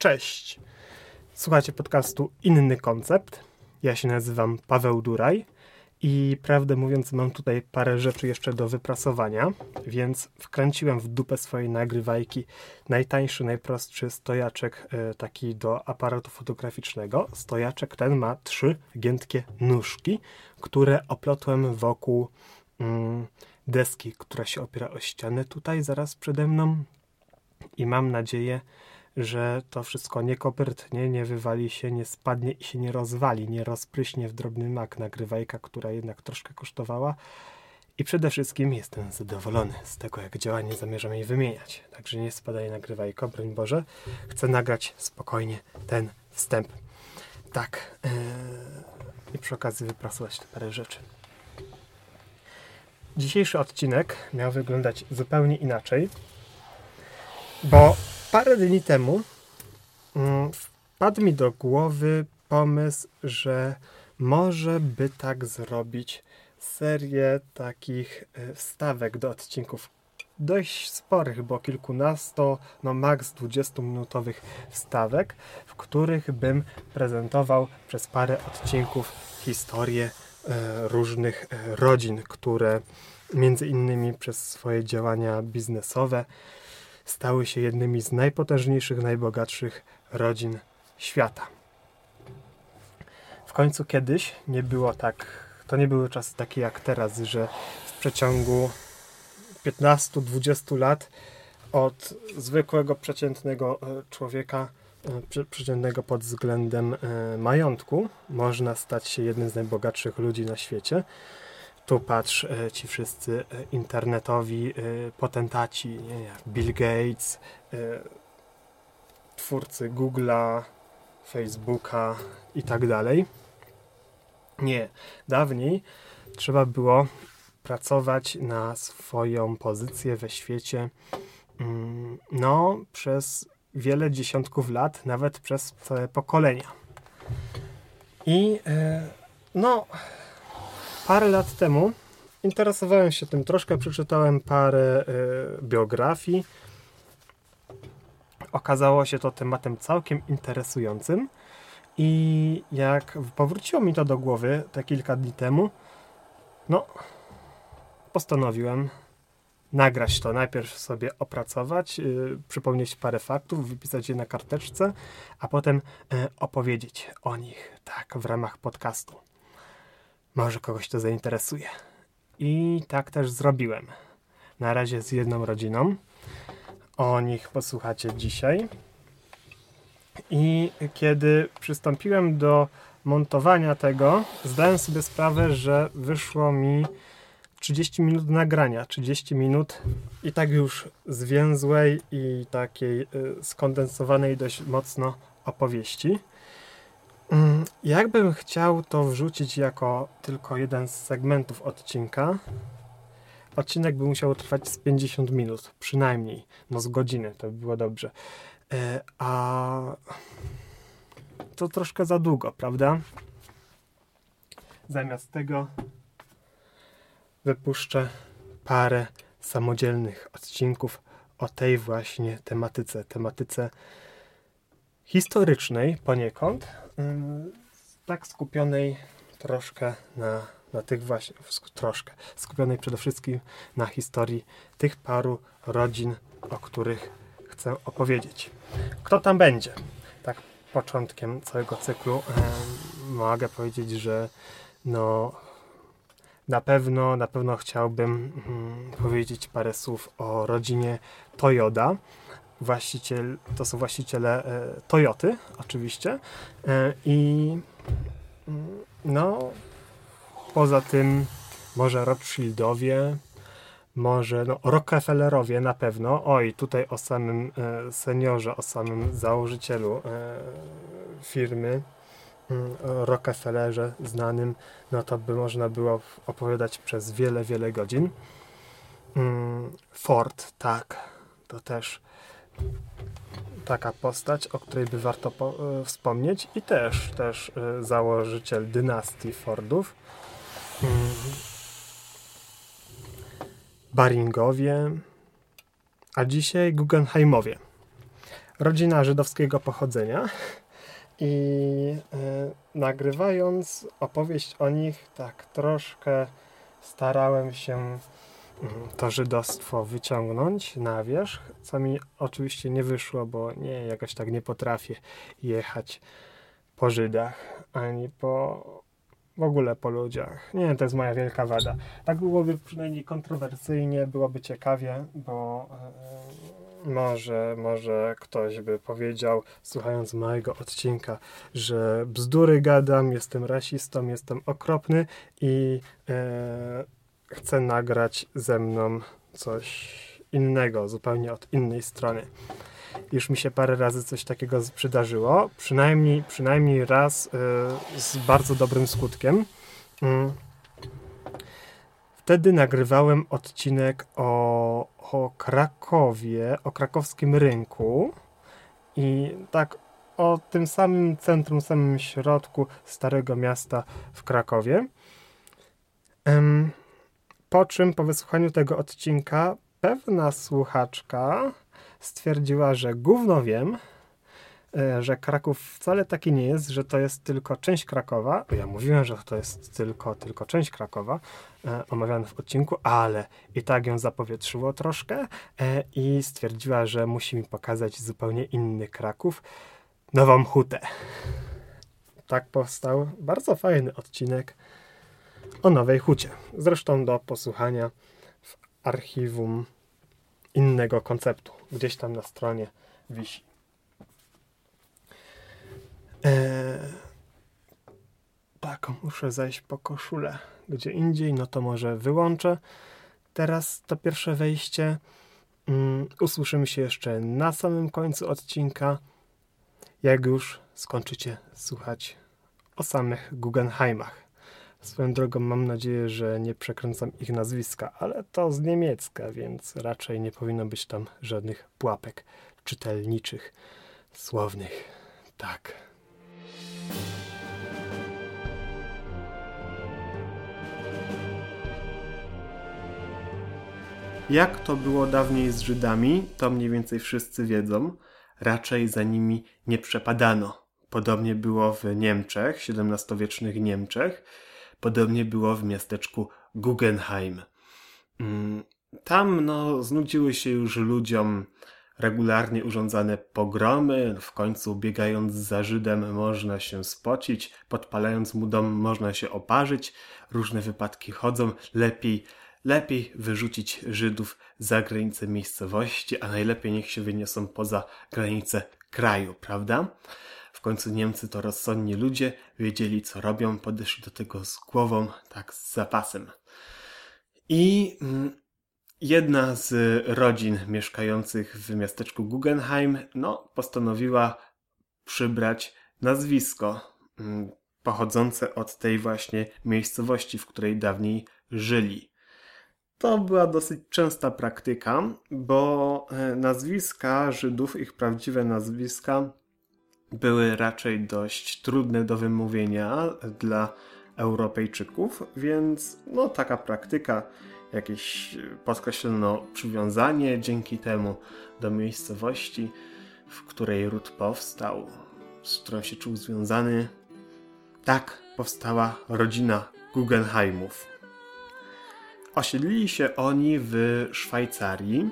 Cześć! Słuchajcie podcastu Inny Koncept. Ja się nazywam Paweł Duraj i prawdę mówiąc mam tutaj parę rzeczy jeszcze do wyprasowania, więc wkręciłem w dupę swojej nagrywajki najtańszy, najprostszy stojaczek e, taki do aparatu fotograficznego. Stojaczek ten ma trzy giętkie nóżki, które oplotłem wokół mm, deski, która się opiera o ścianę tutaj zaraz przede mną i mam nadzieję, że to wszystko nie kopyrtnie, nie wywali się, nie spadnie i się nie rozwali, nie rozpryśnie w drobny mak nagrywajka, która jednak troszkę kosztowała. I przede wszystkim jestem zadowolony z tego, jak działa, nie zamierzam jej wymieniać. Także nie spadaj nagrywajko, broń Boże. Chcę nagrać spokojnie ten wstęp. Tak. Yy, I przy okazji wyprasować te parę rzeczy. Dzisiejszy odcinek miał wyglądać zupełnie inaczej, bo parę dni temu mm, wpadł mi do głowy pomysł, że może by tak zrobić serię takich e, wstawek do odcinków. Dość sporych, bo kilkunasto, no maks 20-minutowych wstawek, w których bym prezentował przez parę odcinków historię e, różnych e, rodzin, które między innymi przez swoje działania biznesowe stały się jednymi z najpotężniejszych, najbogatszych rodzin świata. W końcu kiedyś nie było tak, to nie były czasy takie jak teraz, że w przeciągu 15-20 lat od zwykłego, przeciętnego e, człowieka, e, przeciętnego pod względem e, majątku, można stać się jednym z najbogatszych ludzi na świecie tu patrz, e, ci wszyscy e, internetowi e, potentaci, nie, Bill Gates, twórcy Google'a, Facebooka i tak dalej. Nie, dawniej trzeba było pracować na swoją pozycję we świecie mm, no, przez wiele dziesiątków lat, nawet przez całe pokolenia. I no, parę lat temu interesowałem się tym troszkę, przeczytałem parę y, biografii. Okazało się to tematem całkiem interesującym. I jak powróciło mi to do głowy te kilka dni temu, no, postanowiłem nagrać to. Najpierw sobie opracować, yy, przypomnieć parę faktów, wypisać je na karteczce, a potem yy, opowiedzieć o nich, tak, w ramach podcastu. Może kogoś to zainteresuje. I tak też zrobiłem. Na razie z jedną rodziną. O nich posłuchacie dzisiaj. I kiedy przystąpiłem do montowania tego, zdałem sobie sprawę, że wyszło mi 30 minut nagrania. 30 minut i tak już zwięzłej i takiej y, skondensowanej dość mocno opowieści. Mm, jakbym chciał to wrzucić jako tylko jeden z segmentów odcinka, odcinek by musiał trwać z 50 minut, przynajmniej, no z godziny, to by było dobrze. E, a to troszkę za długo, prawda? Zamiast tego wypuszczę parę samodzielnych odcinków o tej właśnie tematyce, tematyce historycznej poniekąd, tak skupionej troszkę na, na tych właśnie, troszkę, skupionej przede wszystkim na historii tych paru rodzin, o których chcę opowiedzieć. Kto tam będzie? Tak początkiem całego cyklu mogę powiedzieć, że no na pewno, na pewno chciałbym mm, powiedzieć parę słów o rodzinie Toyoda, właściciel, to są właściciele e, Toyoty oczywiście e, i mm, no poza tym może Rothschildowie, może no, Rockefellerowie na pewno. Oj, tutaj o samym e, seniorze, o samym założycielu e, firmy mm, Rockefellerze znanym, no to by można było opowiadać przez wiele, wiele godzin. Mm, Ford, tak, to też taka postać, o której by warto e, wspomnieć i też, też e, założyciel dynastii Fordów. Mm. Baringowie, a dzisiaj Guggenheimowie. rodzina żydowskiego pochodzenia. I nagrywając opowieść o nich, tak troszkę starałem się to żydostwo wyciągnąć na wierzch, co mi oczywiście nie wyszło, bo nie, jakoś tak nie potrafię jechać po Żydach, ani po w ogóle po ludziach. Nie, to jest moja wielka wada. Tak byłoby przynajmniej kontrowersyjnie, byłoby ciekawie, bo e, może, może ktoś by powiedział, słuchając mojego odcinka, że bzdury gadam, jestem rasistą, jestem okropny i e, chcę nagrać ze mną coś innego, zupełnie od innej strony. Już mi się parę razy coś takiego przydarzyło, przynajmniej, przynajmniej raz y, z bardzo dobrym skutkiem. Mm. Wtedy nagrywałem odcinek o, o Krakowie, o krakowskim rynku i tak o tym samym centrum, samym środku Starego Miasta w Krakowie. Po czym po wysłuchaniu tego odcinka pewna słuchaczka stwierdziła, że gówno wiem, e, że Kraków wcale taki nie jest, że to jest tylko część Krakowa. Ja mówiłem, że to jest tylko, tylko część Krakowa, e, omawiane w odcinku, ale i tak ją zapowietrzyło troszkę e, i stwierdziła, że musi mi pokazać zupełnie inny Kraków, Nową Hutę. Tak powstał bardzo fajny odcinek o Nowej Hucie. Zresztą do posłuchania w archiwum innego konceptu. Gdzieś tam na stronie wisi. Eee, tak, muszę zejść po koszulę gdzie indziej, no to może wyłączę. Teraz to pierwsze wejście. Um, usłyszymy się jeszcze na samym końcu odcinka, jak już skończycie słuchać o samych Guggenheimach. Swoją drogą mam nadzieję, że nie przekręcam ich nazwiska, ale to z niemiecka, więc raczej nie powinno być tam żadnych pułapek czytelniczych, słownych. Tak. Jak to było dawniej z Żydami, to mniej więcej wszyscy wiedzą. Raczej za nimi nie przepadano. Podobnie było w Niemczech, XVII-wiecznych Niemczech Podobnie było w miasteczku Guggenheim. Mm, tam no, znudziły się już ludziom regularnie urządzane pogromy. W końcu biegając za Żydem można się spocić, podpalając mu dom można się oparzyć. Różne wypadki chodzą. Lepiej, lepiej wyrzucić Żydów za granice miejscowości, a najlepiej niech się wyniosą poza granice kraju, prawda? W końcu Niemcy to rozsądni ludzie, wiedzieli co robią, podeszli do tego z głową, tak z zapasem. I mm, jedna z rodzin mieszkających w miasteczku Guggenheim, no, postanowiła przybrać nazwisko mm, pochodzące od tej właśnie miejscowości, w której dawniej żyli. To była dosyć częsta praktyka, bo e, nazwiska Żydów, ich prawdziwe nazwiska, były raczej dość trudne do wymówienia dla Europejczyków, więc no taka praktyka, jakieś podkreślono przywiązanie dzięki temu do miejscowości, w której ród powstał, z którą się czuł związany. Tak powstała rodzina Guggenheimów. Osiedlili się oni w Szwajcarii.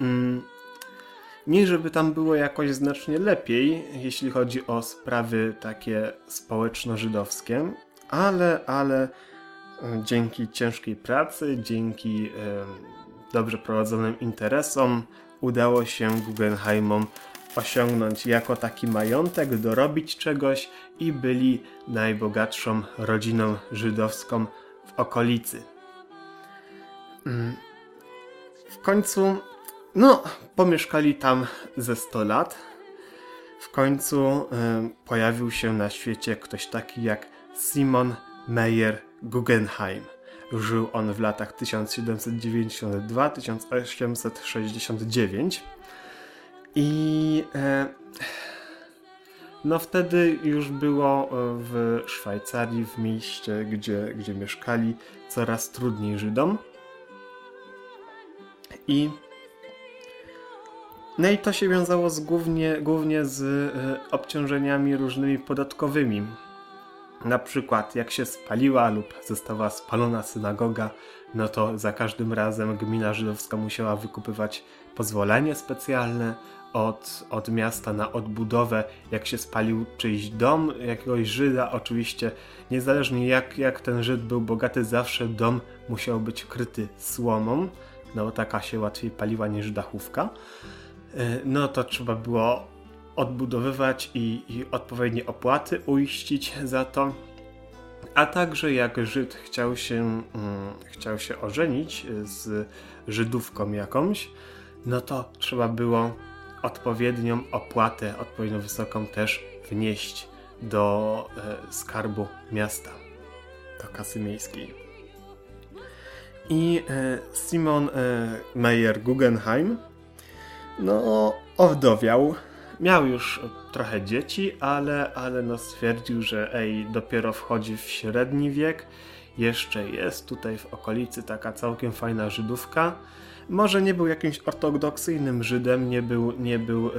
Mm, nie, żeby tam było jakoś znacznie lepiej, jeśli chodzi o sprawy takie społeczno-żydowskie, ale, ale e, dzięki ciężkiej pracy, dzięki e, dobrze prowadzonym interesom udało się Guggenheimom osiągnąć jako taki majątek, dorobić czegoś i byli najbogatszą rodziną żydowską w okolicy. Mm. W końcu no, pomieszkali tam ze 100 lat. W końcu y, pojawił się na świecie ktoś taki jak Simon Meyer Guggenheim. Żył on w latach 1792-1869 i y, no wtedy już było w Szwajcarii, w mieście, gdzie, gdzie mieszkali, coraz trudniej Żydom. I no i to się wiązało z głównie, głównie z y, obciążeniami różnymi podatkowymi. Na przykład, jak się spaliła lub została spalona synagoga, no to za każdym razem gmina żydowska musiała wykupywać pozwolenie specjalne od, od miasta na odbudowę, jak się spalił czyjś dom jakiegoś Żyda. Oczywiście, niezależnie jak, jak ten Żyd był bogaty, zawsze dom musiał być kryty słomą, no bo taka się łatwiej paliła niż dachówka. E, no to trzeba było odbudowywać i, i odpowiednie opłaty uiścić za to. A także jak Żyd chciał się, mm, chciał się ożenić z Żydówką jakąś, no to trzeba było odpowiednią opłatę, odpowiednio wysoką też wnieść do e, skarbu miasta, do kasy miejskiej. I e, Simon e, Meyer Guggenheim no, owdowiał. Miał już trochę dzieci, ale, ale no stwierdził, że ej, dopiero wchodzi w średni wiek. Jeszcze jest tutaj w okolicy taka całkiem fajna Żydówka. Może nie był jakimś ortodoksyjnym Żydem, nie był, nie był e,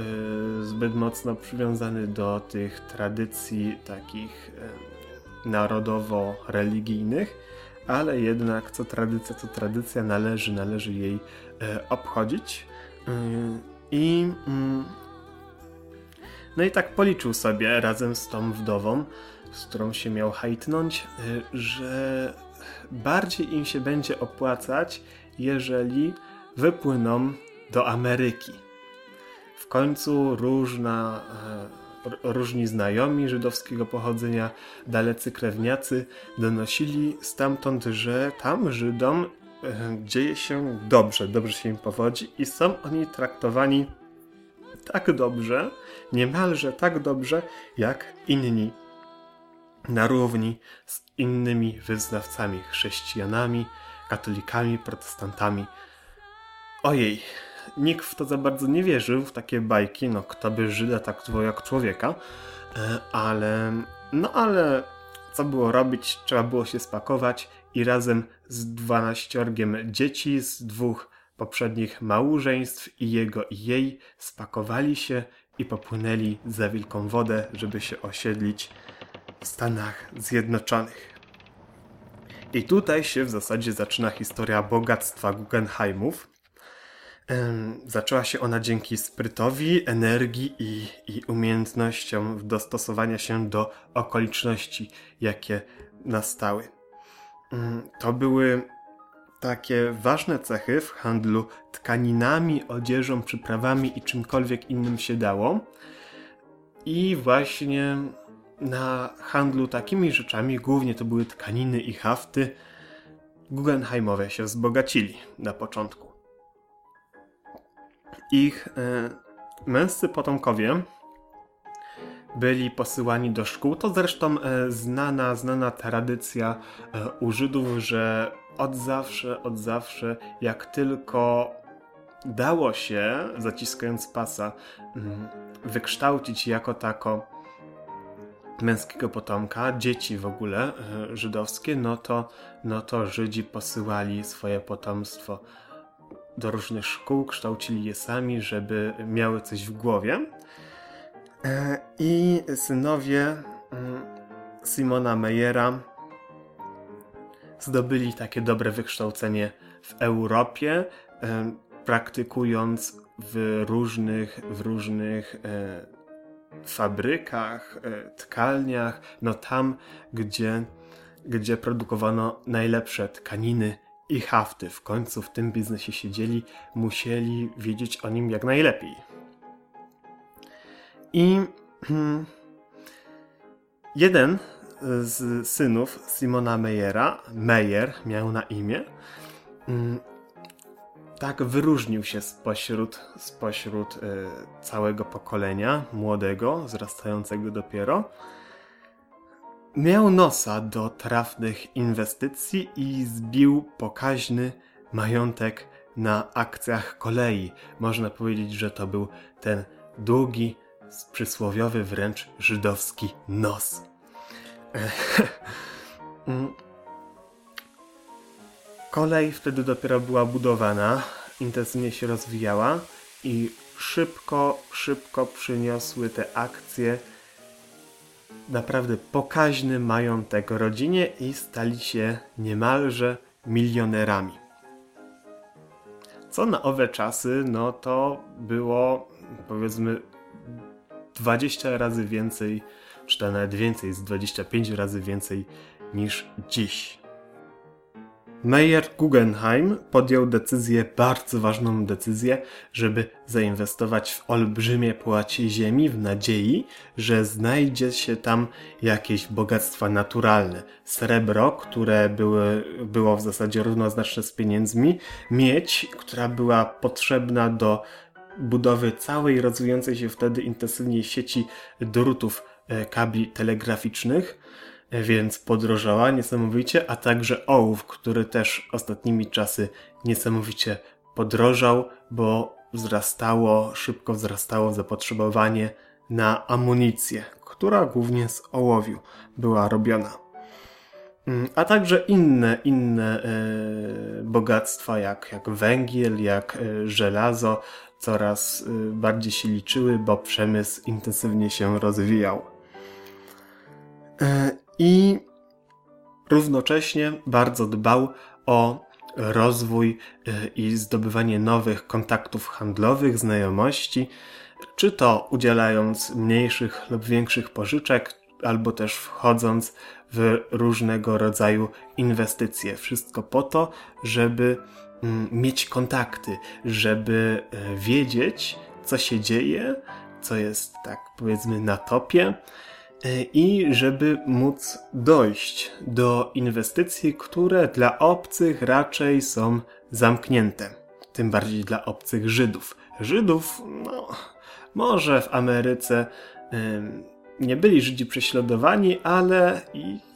zbyt mocno przywiązany do tych tradycji takich e, narodowo-religijnych, ale jednak co tradycja, co tradycja należy, należy jej e, obchodzić. I mm, no i tak policzył sobie razem z tą wdową, z którą się miał hajtnąć, y, że bardziej im się będzie opłacać, jeżeli wypłyną do Ameryki. W końcu różna, e, różni znajomi żydowskiego pochodzenia, dalecy krewniacy donosili stamtąd, że tam Żydom dzieje się dobrze, dobrze się im powodzi i są oni traktowani tak dobrze, niemalże tak dobrze, jak inni. Na równi z innymi wyznawcami, chrześcijanami, katolikami, protestantami. Ojej, nikt w to za bardzo nie wierzył, w takie bajki, no kto by Żyda tak jak człowieka, e, ale, no ale co było robić, trzeba było się spakować i razem z dwanaściorgiem dzieci z dwóch poprzednich małżeństw i jego i jej spakowali się i popłynęli za wielką wodę, żeby się osiedlić w Stanach Zjednoczonych. I tutaj się w zasadzie zaczyna historia bogactwa Guggenheimów. Zaczęła się ona dzięki sprytowi, energii i, i umiejętnościom dostosowania się do okoliczności, jakie nastały. Mm, to były takie ważne cechy w handlu tkaninami, odzieżą, przyprawami i czymkolwiek innym się dało. I właśnie na handlu takimi rzeczami, głównie to były tkaniny i hafty, Guggenheimowie się wzbogacili na początku. Ich e, męscy potomkowie byli posyłani do szkół. To zresztą e, znana, znana tradycja e, u Żydów, że od zawsze, od zawsze, jak tylko dało się, zaciskając pasa, wykształcić jako tako męskiego potomka, dzieci w ogóle żydowskie, no to, no to Żydzi posyłali swoje potomstwo do różnych szkół, kształcili je sami, żeby miały coś w głowie. E, I synowie mm, Simona Meyera zdobyli takie dobre wykształcenie w Europie, e, praktykując w różnych, w różnych e, fabrykach, tkalniach, no tam, gdzie, gdzie produkowano najlepsze tkaniny i hafty. W końcu w tym biznesie siedzieli, musieli wiedzieć o nim jak najlepiej. I hmm, jeden z synów Simona Meyera, Meyer miał na imię, hmm, tak wyróżnił się spośród, spośród y, całego pokolenia, młodego, wzrastającego dopiero. Miał nosa do trafnych inwestycji i zbił pokaźny majątek na akcjach kolei. Można powiedzieć, że to był ten długi, przysłowiowy wręcz żydowski nos. Kolej wtedy dopiero była budowana, intensywnie się rozwijała i szybko, szybko przyniosły te akcje naprawdę pokaźny majątek rodzinie i stali się niemalże milionerami. Co na owe czasy, no to było powiedzmy 20 razy więcej, czy to nawet więcej, z 25 razy więcej niż dziś. Meyer Guggenheim podjął decyzję, bardzo ważną decyzję, żeby zainwestować w olbrzymie płacie ziemi w nadziei, że znajdzie się tam jakieś bogactwa naturalne. Srebro, które były, było w zasadzie równoznaczne z pieniędzmi, miedź, która była potrzebna do budowy całej rozwijającej się wtedy intensywnie sieci drutów e, kabli telegraficznych, więc podrożała niesamowicie, a także ołów, który też ostatnimi czasy niesamowicie podrożał, bo wzrastało, szybko wzrastało zapotrzebowanie na amunicję, która głównie z ołowiu była robiona. Mm, a także inne, inne e, bogactwa, jak, jak węgiel, jak e, żelazo, coraz e, bardziej się liczyły, bo przemysł intensywnie się rozwijał. I równocześnie bardzo dbał o rozwój e, i zdobywanie nowych kontaktów handlowych, znajomości, czy to udzielając mniejszych lub większych pożyczek, albo też wchodząc w różnego rodzaju inwestycje. Wszystko po to, żeby mm, mieć kontakty, żeby e, wiedzieć, co się dzieje, co jest tak powiedzmy na topie, i żeby móc dojść do inwestycji, które dla obcych raczej są zamknięte. Tym bardziej dla obcych Żydów. Żydów, no, może w Ameryce nie byli Żydzi prześladowani, ale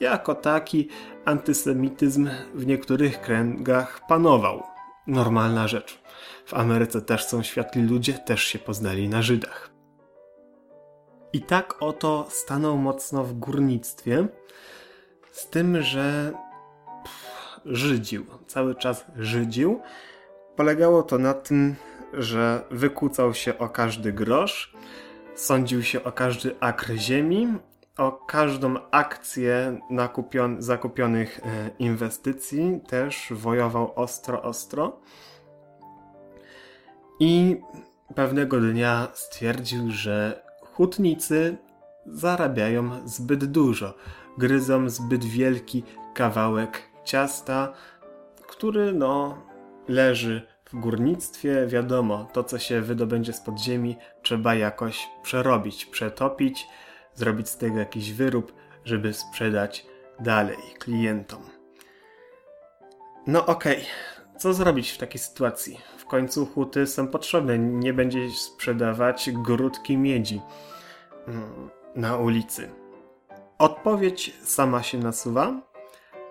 jako taki antysemityzm w niektórych kręgach panował. Normalna rzecz. W Ameryce też są światli ludzie, też się poznali na Żydach. I tak oto stanął mocno w górnictwie, z tym, że pff, żydził, cały czas żydził. Polegało to na tym, że wykłócał się o każdy grosz, sądził się o każdy akr ziemi, o każdą akcję nakupion zakupionych e, inwestycji, też wojował ostro, ostro. I pewnego dnia stwierdził, że Hutnicy zarabiają zbyt dużo, gryzą zbyt wielki kawałek ciasta, który no leży w górnictwie. Wiadomo, to co się wydobędzie z podziemi trzeba jakoś przerobić, przetopić, zrobić z tego jakiś wyrób, żeby sprzedać dalej klientom. No okej, okay. Co zrobić w takiej sytuacji? W końcu huty są potrzebne, nie będzie sprzedawać grudki miedzi. Mm, na ulicy? Odpowiedź sama się nasuwa.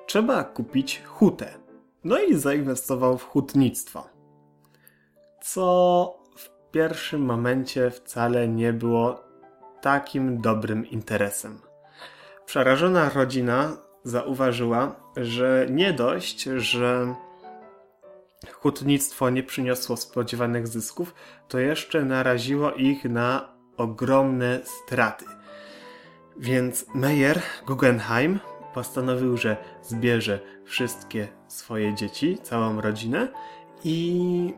Trzeba kupić hutę. No i zainwestował w hutnictwo. Co w pierwszym momencie wcale nie było takim dobrym interesem. Przerażona rodzina zauważyła, że nie dość, że hutnictwo nie przyniosło spodziewanych zysków, to jeszcze naraziło ich na ogromne straty. Więc Meyer Guggenheim postanowił, że zbierze wszystkie swoje dzieci, całą rodzinę i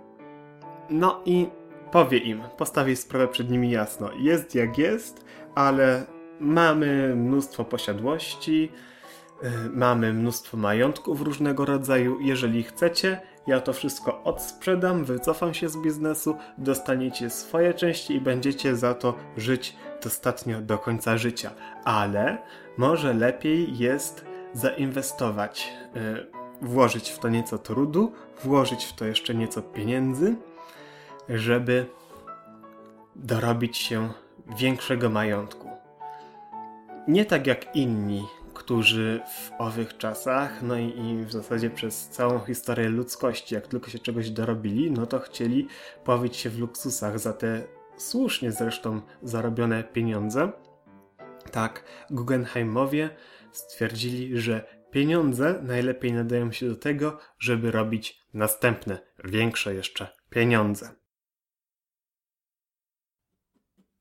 no i powie im, postawi sprawę przed nimi jasno. Jest jak jest, ale mamy mnóstwo posiadłości, y, mamy mnóstwo majątków różnego rodzaju. Jeżeli chcecie, ja to wszystko odsprzedam, wycofam się z biznesu, dostaniecie swoje części i będziecie za to żyć dostatnio do końca życia. Ale może lepiej jest zainwestować, yy, włożyć w to nieco trudu, włożyć w to jeszcze nieco pieniędzy, żeby dorobić się większego majątku. Nie tak jak inni którzy w owych czasach, no i, i, w zasadzie przez całą historię ludzkości, jak tylko się czegoś dorobili, no to chcieli powić się w luksusach za te słusznie zresztą zarobione pieniądze. Tak, Guggenheimowie stwierdzili, że pieniądze najlepiej nadają się do tego, żeby robić następne, większe jeszcze pieniądze.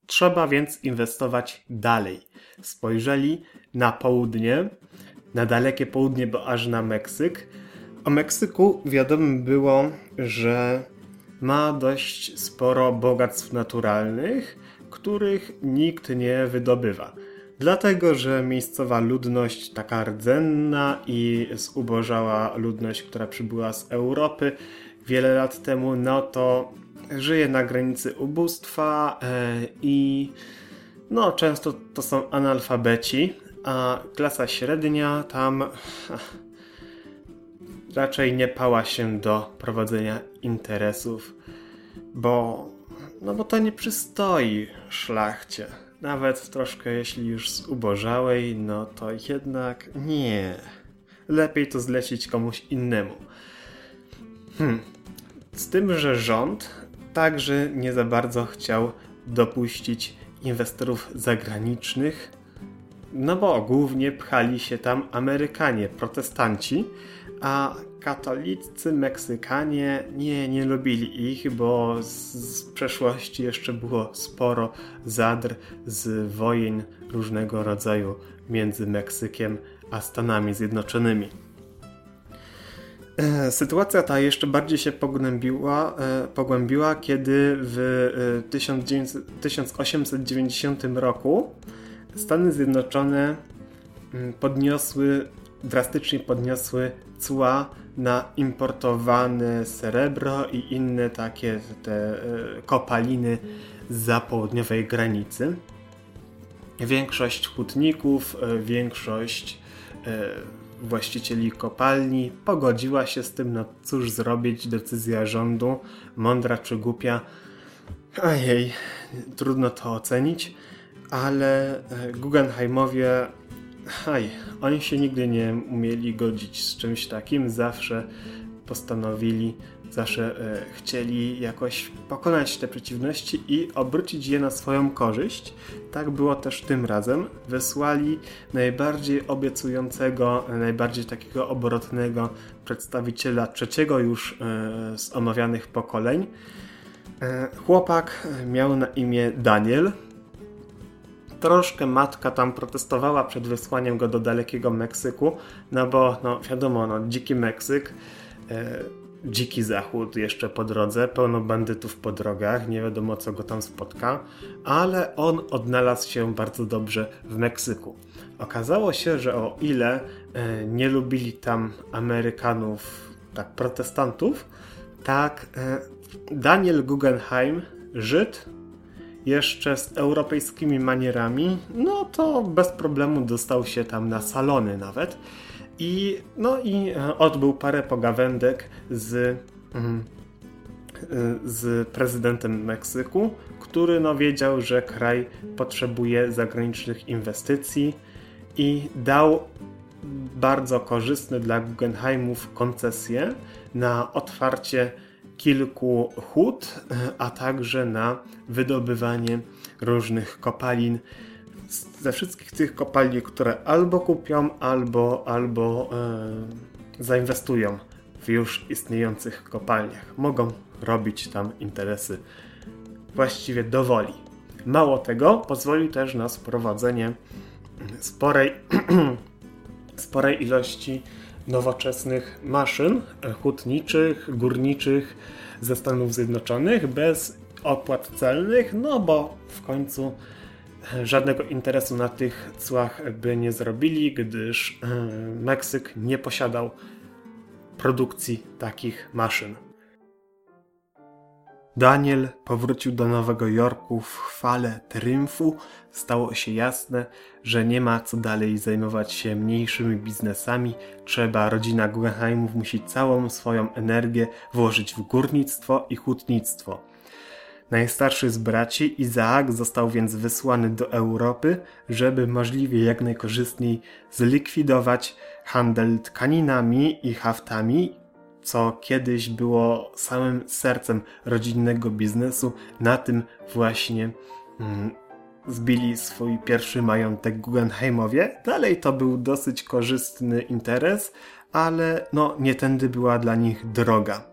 Trzeba więc inwestować dalej. Spojrzeli na południe, na dalekie południe, bo aż na Meksyk. O Meksyku wiadomo było, że ma dość sporo bogactw naturalnych, których nikt nie wydobywa. Dlatego, że miejscowa ludność, taka rdzenna i zubożała ludność, która przybyła z Europy wiele lat temu, no to żyje na granicy ubóstwa e, i no często to są analfabeci, a klasa średnia tam raczej nie pała się do prowadzenia interesów, bo no bo to nie przystoi szlachcie. Nawet troszkę jeśli już z ubożałej, no to jednak nie. Lepiej to zlecić komuś innemu. Hmm. Z tym, że rząd także nie za bardzo chciał dopuścić inwestorów zagranicznych, no bo głównie pchali się tam Amerykanie, protestanci, a katolicy Meksykanie nie, nie lubili ich, bo z, z przeszłości jeszcze było sporo zadr z wojen różnego rodzaju między Meksykiem a Stanami Zjednoczonymi. E, sytuacja ta jeszcze bardziej się pogłębiła, e, pogłębiła kiedy w 1890 e, roku Stany Zjednoczone mm, podniosły, drastycznie podniosły cła na importowane srebro i inne takie te kopaliny za południowej granicy. Większość hutników, większość właścicieli kopalni pogodziła się z tym, no cóż zrobić, decyzja rządu, mądra czy głupia, ojej, trudno to ocenić, ale e, Guggenheimowie, aj, oni się nigdy nie umieli godzić z czymś takim, zawsze postanowili zawsze e, chcieli jakoś pokonać te przeciwności i obrócić je na swoją korzyść. Tak było też tym razem. Wysłali najbardziej obiecującego, najbardziej takiego obrotnego przedstawiciela trzeciego już e, z omawianych pokoleń. Chłopak miał na imię Daniel. Troszkę matka tam protestowała przed wysłaniem go do dalekiego Meksyku, no bo no wiadomo, no, dziki Meksyk dziki zachód jeszcze po drodze, pełno bandytów po drogach, nie wiadomo co go tam spotka, ale on odnalazł się bardzo dobrze w Meksyku. Okazało się, że o ile e, nie lubili tam Amerykanów, tak protestantów, tak e, Daniel Guggenheim, Żyd, jeszcze z europejskimi manierami, no to bez problemu dostał się tam na salony nawet. I, no i e, odbył parę pogawędek z, mm, e, z prezydentem Meksyku, który no, wiedział, że kraj potrzebuje zagranicznych inwestycji i dał bardzo korzystne dla Guggenheimów koncesję na otwarcie kilku hut, a także na wydobywanie różnych kopalin ze wszystkich tych kopalni, które albo kupią, albo, albo e, zainwestują w już istniejących kopalniach. Mogą robić tam interesy właściwie dowoli. Mało tego, pozwoli też na sprowadzenie sporej, sporej ilości nowoczesnych maszyn hutniczych, górniczych ze Stanów Zjednoczonych bez opłat celnych, no bo w końcu żadnego interesu na tych cłach by nie zrobili, gdyż e, Meksyk nie posiadał produkcji takich maszyn. Daniel powrócił do Nowego Jorku w chwale triumfu. Stało się jasne, że nie ma co dalej zajmować się mniejszymi biznesami. Trzeba, rodzina Guggenheimów musi całą swoją energię włożyć w górnictwo i hutnictwo. Najstarszy z braci, Izaak, został więc wysłany do Europy, żeby możliwie jak najkorzystniej zlikwidować handel tkaninami i haftami, co kiedyś było samym sercem rodzinnego biznesu. Na tym właśnie mm, zbili swój pierwszy majątek Guggenheimowie. Dalej to był dosyć korzystny interes, ale no nie tędy była dla nich droga.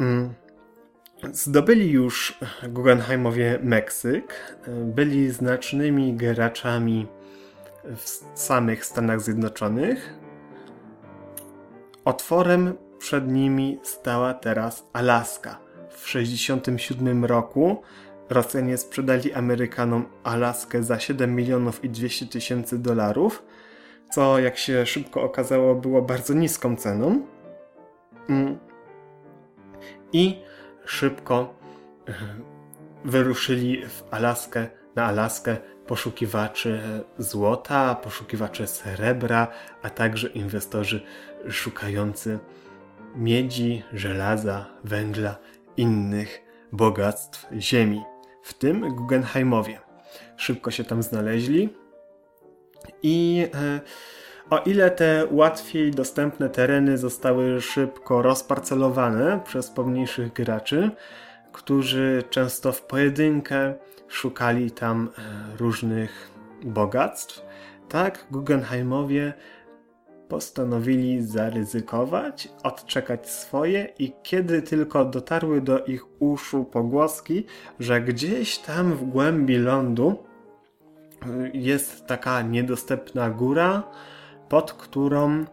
Mm. Zdobyli już Guggenheimowie Meksyk, byli znacznymi graczami w samych Stanach Zjednoczonych. Otworem przed nimi stała teraz Alaska. W 1967 roku Rosjanie sprzedali Amerykanom Alaskę za 7 milionów i 200 tysięcy dolarów, co jak się szybko okazało było bardzo niską ceną. Mm. I szybko e, wyruszyli w Alaskę, na Alaskę poszukiwacze złota, poszukiwacze srebra, a także inwestorzy szukający miedzi, żelaza, węgla, innych bogactw ziemi, w tym Guggenheimowie. Szybko się tam znaleźli i e, o ile te łatwiej dostępne tereny zostały szybko rozparcelowane przez pomniejszych graczy, którzy często w pojedynkę szukali tam e, różnych bogactw, tak Guggenheimowie postanowili zaryzykować, odczekać swoje i kiedy tylko dotarły do ich uszu pogłoski, że gdzieś tam w głębi lądu y, jest taka niedostępna góra, pod którą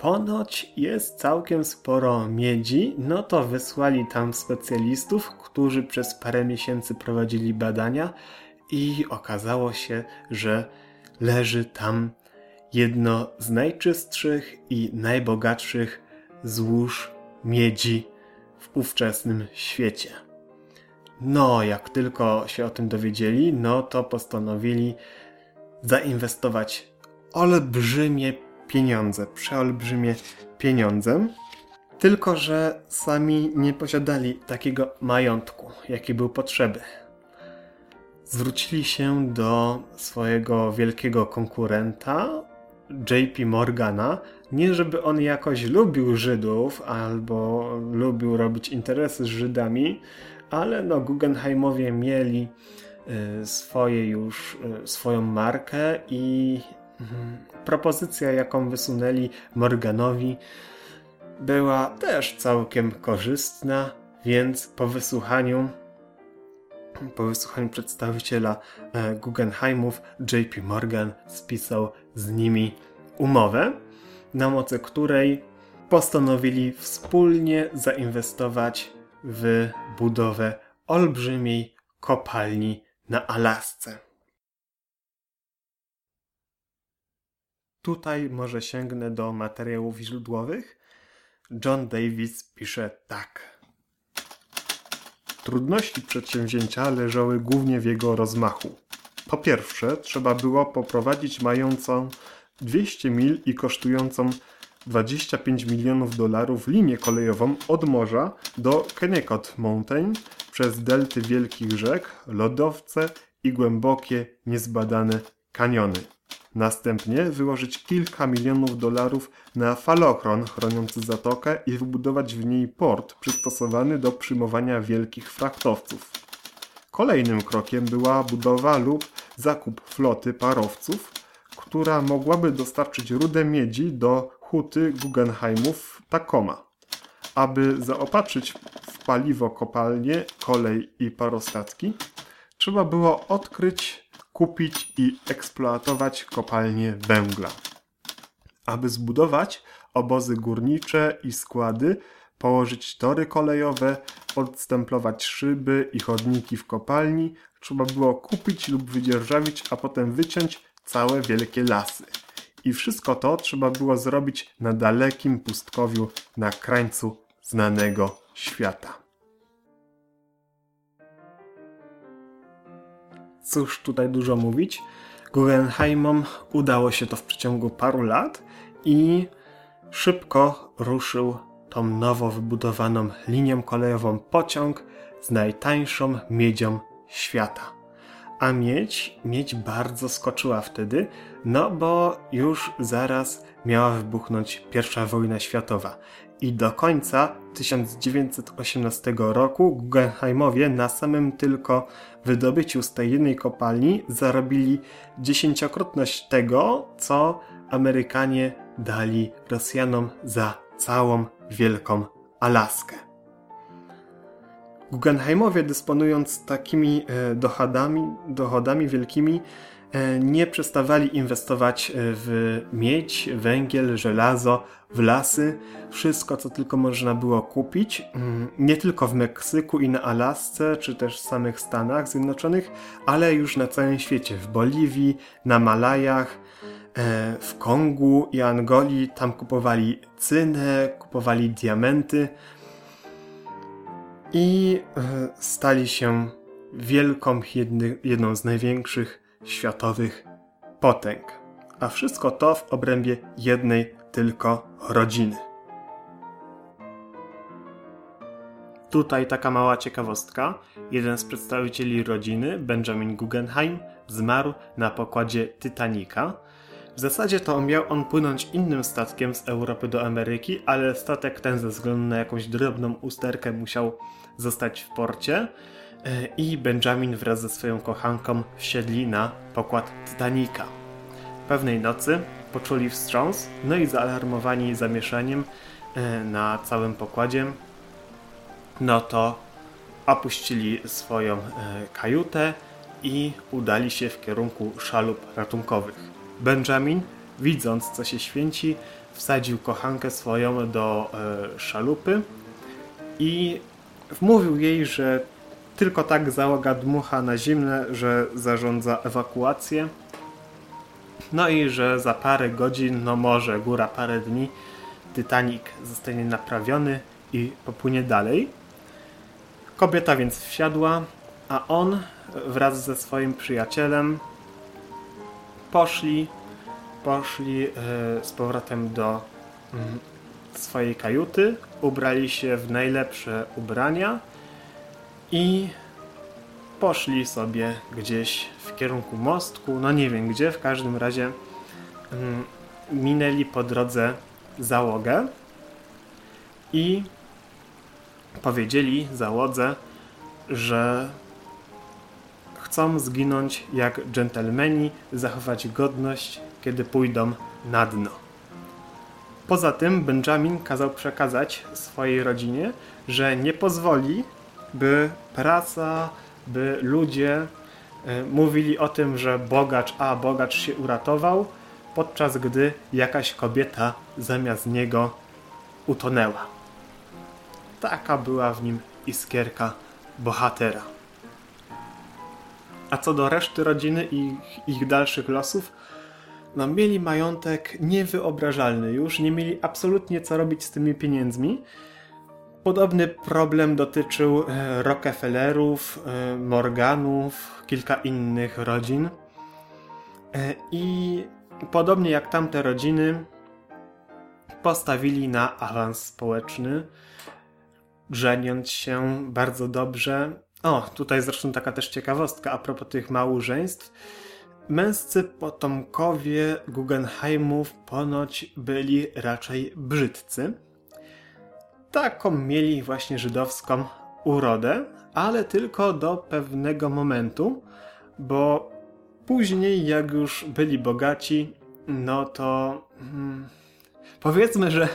ponoć jest całkiem sporo miedzi, no to wysłali tam specjalistów, którzy przez parę miesięcy prowadzili badania i okazało się, że leży tam jedno z najczystszych i najbogatszych złóż miedzi w ówczesnym świecie. No, jak tylko się o tym dowiedzieli, no to postanowili zainwestować olbrzymie pieniądze, przeolbrzymie pieniądze. Tylko, że sami nie posiadali takiego majątku, jaki był potrzeby. Zwrócili się do swojego wielkiego konkurenta, JP Morgana, nie żeby on jakoś lubił Żydów albo lubił robić interesy z Żydami, ale no Guggenheimowie mieli y, swoje już, y, swoją markę i mhm, propozycja, jaką wysunęli Morganowi, była też całkiem korzystna, więc po wysłuchaniu po wysłuchaniu przedstawiciela e, Guggenheimów JP Morgan spisał z nimi umowę, na mocy której postanowili wspólnie zainwestować w budowę olbrzymiej kopalni na Alasce. Tutaj może sięgnę do materiałów źródłowych. John Davis pisze tak. Trudności przedsięwzięcia leżały głównie w jego rozmachu. Po pierwsze, trzeba było poprowadzić mającą 200 mil i kosztującą 25 milionów dolarów linię kolejową od morza do Kennecott Mountain przez delty wielkich rzek, lodowce i głębokie, niezbadane kaniony. Następnie wyłożyć kilka milionów dolarów na falochron chroniący zatokę i wybudować w niej port przystosowany do przyjmowania wielkich frachtowców. Kolejnym krokiem była budowa lub zakup floty parowców, która mogłaby dostarczyć rudę miedzi do huty Guggenheimów Tacoma. Aby zaopatrzyć w paliwo kopalnie, kolej i parostatki, trzeba było odkryć kupić i eksploatować kopalnie węgla. Aby zbudować obozy górnicze i składy, położyć tory kolejowe, odstemplować szyby i chodniki w kopalni, trzeba było kupić lub wydzierżawić, a potem wyciąć całe wielkie lasy. I wszystko to trzeba było zrobić na dalekim pustkowiu na krańcu znanego świata. Cóż tutaj dużo mówić. Guggenheimom udało się to w przeciągu paru lat i szybko ruszył tą nowo wybudowaną linią kolejową pociąg z najtańszą miedzią świata. A miedź, miedź bardzo skoczyła wtedy, no bo już zaraz miała wybuchnąć I wojna światowa i do końca 1918 roku Guggenheimowie na samym tylko wydobyciu z tej jednej kopalni zarobili dziesięciokrotność tego, co Amerykanie dali Rosjanom za całą wielką Alaskę. Guggenheimowie dysponując takimi e, dochodami, dochodami wielkimi, nie przestawali inwestować w miedź, węgiel, żelazo, w lasy, wszystko co tylko można było kupić, mm, nie tylko w Meksyku i na Alasce, czy też w samych Stanach Zjednoczonych, ale już na całym świecie, w Boliwii, na Malajach, w Kongu i Angolii, tam kupowali cynę, kupowali diamenty, i e, stali się wielką, jedną z największych światowych potęg. A wszystko to w obrębie jednej tylko rodziny. Tutaj taka mała ciekawostka. Jeden z przedstawicieli rodziny, Benjamin Guggenheim, zmarł na pokładzie Titanica. W zasadzie to miał on płynąć innym statkiem z Europy do Ameryki, ale statek ten ze względu na jakąś drobną usterkę musiał zostać w porcie i Benjamin wraz ze swoją kochanką wsiedli na pokład Titanica. Pewnej nocy poczuli wstrząs, no i zaalarmowani zamieszaniem e, na całym pokładzie, no to opuścili swoją e, kajutę i udali się w kierunku szalup ratunkowych. Benjamin, widząc co się święci, wsadził kochankę swoją do szalupy i Wmówił jej, że tylko tak załoga dmucha na zimne, że zarządza ewakuację. No i że za parę godzin, no może góra parę dni, Titanic zostanie naprawiony i popłynie dalej. Kobieta więc wsiadła, a on wraz ze swoim przyjacielem poszli, poszli e, z powrotem do mm, swojej kajuty, ubrali się w najlepsze ubrania i poszli sobie gdzieś w kierunku mostku, no nie wiem gdzie, w każdym razie mm, minęli po drodze załogę i powiedzieli załodze, że chcą zginąć jak dżentelmeni, zachować godność, kiedy pójdą na dno. Poza tym Benjamin kazał przekazać swojej rodzinie, że nie pozwoli, by praca, by ludzie e, mówili o tym, że bogacz A, bogacz się uratował, podczas gdy jakaś kobieta zamiast niego utonęła. Taka była w nim iskierka bohatera. A co do reszty rodziny i ich, dalszych losów, no, mieli majątek niewyobrażalny już, nie mieli absolutnie co robić z tymi pieniędzmi. Podobny problem dotyczył e, Rockefellerów, e, Morganów, kilka innych rodzin. E, I podobnie jak tamte rodziny, postawili na awans społeczny, żeniąc się bardzo dobrze. O, tutaj zresztą taka też ciekawostka a propos tych małżeństw Męscy potomkowie Guggenheimów ponoć byli raczej brzydcy. Taką mieli właśnie żydowską urodę, ale tylko do pewnego momentu, bo później, jak już byli bogaci, no to hmm, powiedzmy, że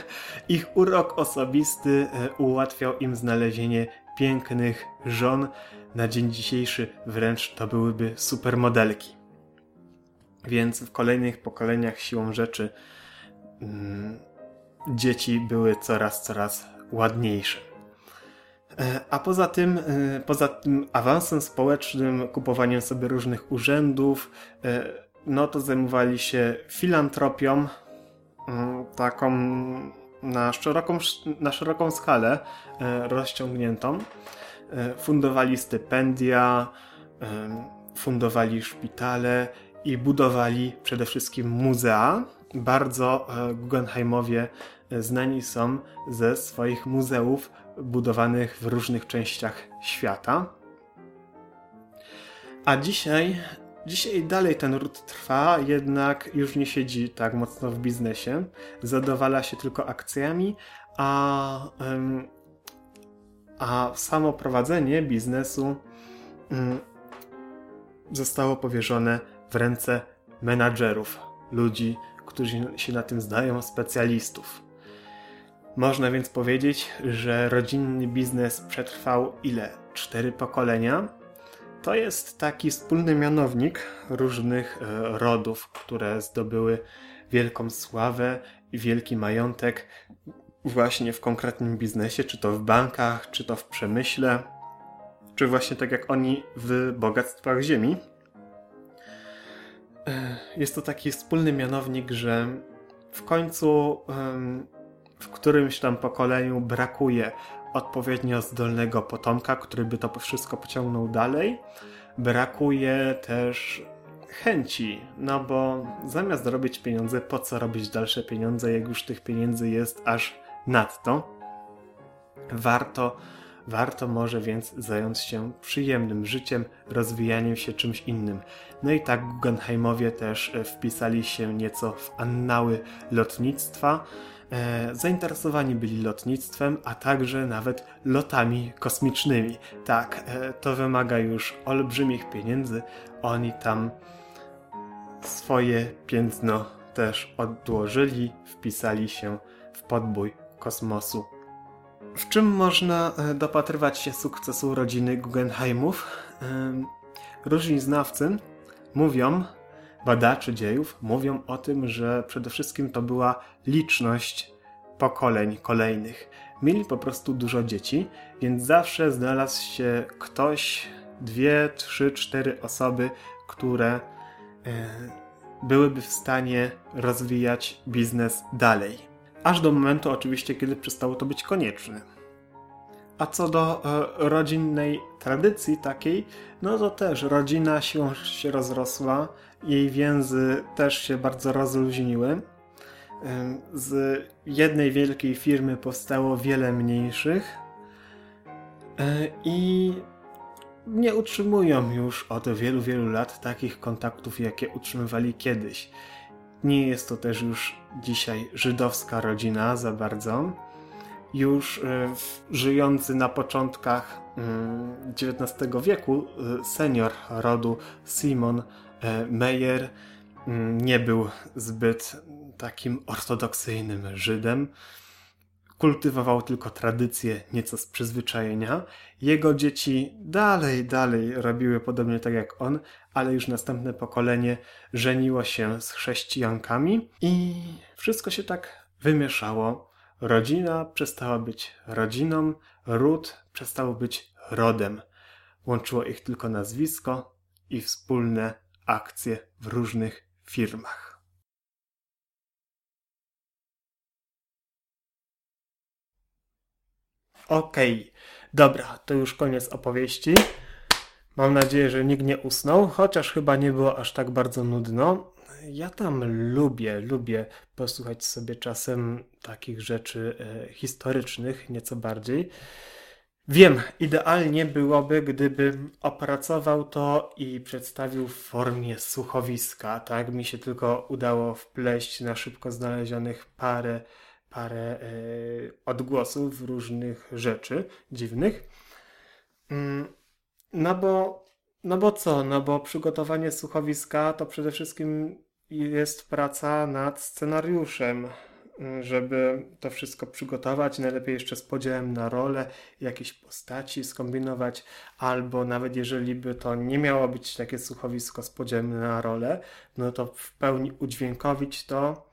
ich urok osobisty e, ułatwiał im znalezienie pięknych żon. Na dzień dzisiejszy wręcz to byłyby supermodelki więc w kolejnych pokoleniach siłą rzeczy mm, dzieci były coraz, coraz ładniejsze. E, a poza tym, e, poza tym awansem społecznym, kupowaniem sobie różnych urzędów, e, no to zajmowali się filantropią, mm, taką na szeroką, na szeroką skalę rozciągniętą. Fundowali stypendia, fundowali szpitale i budowali przede wszystkim muzea. Bardzo Guggenheimowie znani są ze swoich muzeów budowanych w różnych częściach świata. A dzisiaj, dzisiaj dalej ten ród trwa, jednak już nie siedzi tak mocno w biznesie. Zadowala się tylko akcjami, a, a samo prowadzenie biznesu mm, zostało powierzone w ręce menadżerów, ludzi, którzy się na tym zdają, specjalistów. Można więc powiedzieć, że rodzinny biznes przetrwał ile? cztery pokolenia to jest taki wspólny mianownik różnych e, rodów, które zdobyły wielką sławę i wielki majątek właśnie w konkretnym biznesie, czy to w bankach, czy to w przemyśle, czy właśnie tak jak oni w bogactwach ziemi. E, jest to taki wspólny mianownik, że w końcu w którymś tam pokoleniu brakuje odpowiednio zdolnego potomka, który by to wszystko pociągnął dalej. Brakuje też chęci, no bo zamiast robić pieniądze, po co robić dalsze pieniądze, jak już tych pieniędzy jest aż nadto? Warto, warto może więc zająć się przyjemnym życiem, rozwijaniem się czymś innym. No i tak Guggenheimowie też e, wpisali się nieco w annały lotnictwa. E, zainteresowani byli lotnictwem, a także nawet lotami kosmicznymi. Tak, e, to wymaga już olbrzymich pieniędzy. Oni tam swoje piętno też odłożyli, wpisali się w podbój kosmosu. W czym można e, dopatrywać się sukcesu rodziny Guggenheimów? Różni znawcy mówią, badacze dziejów mówią o tym, że przede wszystkim to była liczność pokoleń kolejnych. Mieli po prostu dużo dzieci, więc zawsze znalazł się ktoś, dwie, trzy, cztery osoby, które e, byłyby w stanie rozwijać biznes dalej. Aż do momentu oczywiście, kiedy przestało to być konieczne. A co do e, rodzinnej tradycji takiej, no to też rodzina się, się rozrosła, jej więzy też się bardzo rozluźniły. Z jednej wielkiej firmy powstało wiele mniejszych e, i nie utrzymują już od wielu, wielu lat takich kontaktów, jakie utrzymywali kiedyś. Nie jest to też już dzisiaj żydowska rodzina za bardzo. Już e, żyjący na początkach XIX mm, wieku e, senior rodu Simon Meyer mm, nie był zbyt takim ortodoksyjnym Żydem. Kultywował tylko tradycje, nieco z przyzwyczajenia. Jego dzieci dalej, dalej robiły podobnie tak jak on, ale już następne pokolenie żeniło się z chrześcijankami i wszystko się tak wymieszało. Rodzina przestała być rodziną, ród przestał być rodem. Łączyło ich tylko nazwisko i wspólne akcje w różnych firmach. Okej, okay. dobra, to już koniec opowieści. Mam nadzieję, że nikt nie usnął, chociaż chyba nie było aż tak bardzo nudno. Ja tam lubię, lubię posłuchać sobie czasem takich rzeczy e, historycznych, nieco bardziej. Wiem, idealnie byłoby, gdybym opracował to i przedstawił w formie słuchowiska. Tak mi się tylko udało wpleść na szybko znalezionych parę, parę yy, odgłosów różnych rzeczy dziwnych. Mm, no bo, no bo co? No bo przygotowanie słuchowiska to przede wszystkim jest praca nad scenariuszem żeby to wszystko przygotować, najlepiej jeszcze z podziałem na role, jakieś postaci skombinować, albo nawet jeżeli by to nie miało być takie słuchowisko z podziałem na role, no to w pełni udźwiękowić to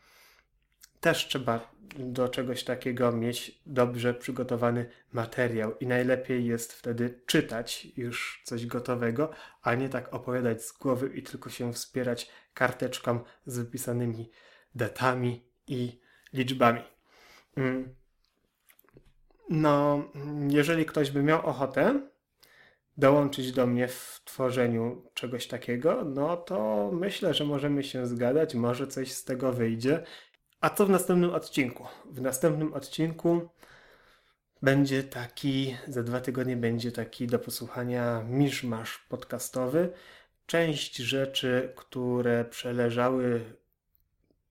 też trzeba do czegoś takiego mieć dobrze przygotowany materiał i najlepiej jest wtedy czytać już coś gotowego, a nie tak opowiadać z głowy i tylko się wspierać karteczką z wypisanymi datami i liczbami. Mm. No, jeżeli ktoś by miał ochotę dołączyć do mnie w tworzeniu czegoś takiego, no to myślę, że możemy się zgadać, może coś z tego wyjdzie. A co w następnym odcinku? W następnym odcinku będzie taki, za dwa tygodnie będzie taki do posłuchania miszmasz podcastowy. Część rzeczy, które przeleżały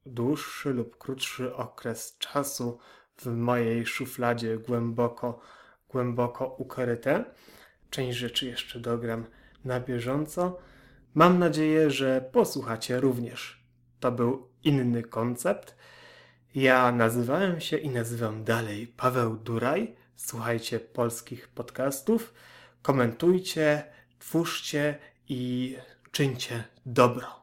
dłuższy lub krótszy okres czasu w mojej szufladzie głęboko, głęboko ukryte. Część rzeczy jeszcze dogram na bieżąco. Mam nadzieję, że posłuchacie również. To był inny koncept. Ja nazywałem się i nazywam dalej Paweł Duraj. Słuchajcie polskich podcastów. komentujcie, twórzcie i czyńcie dobro.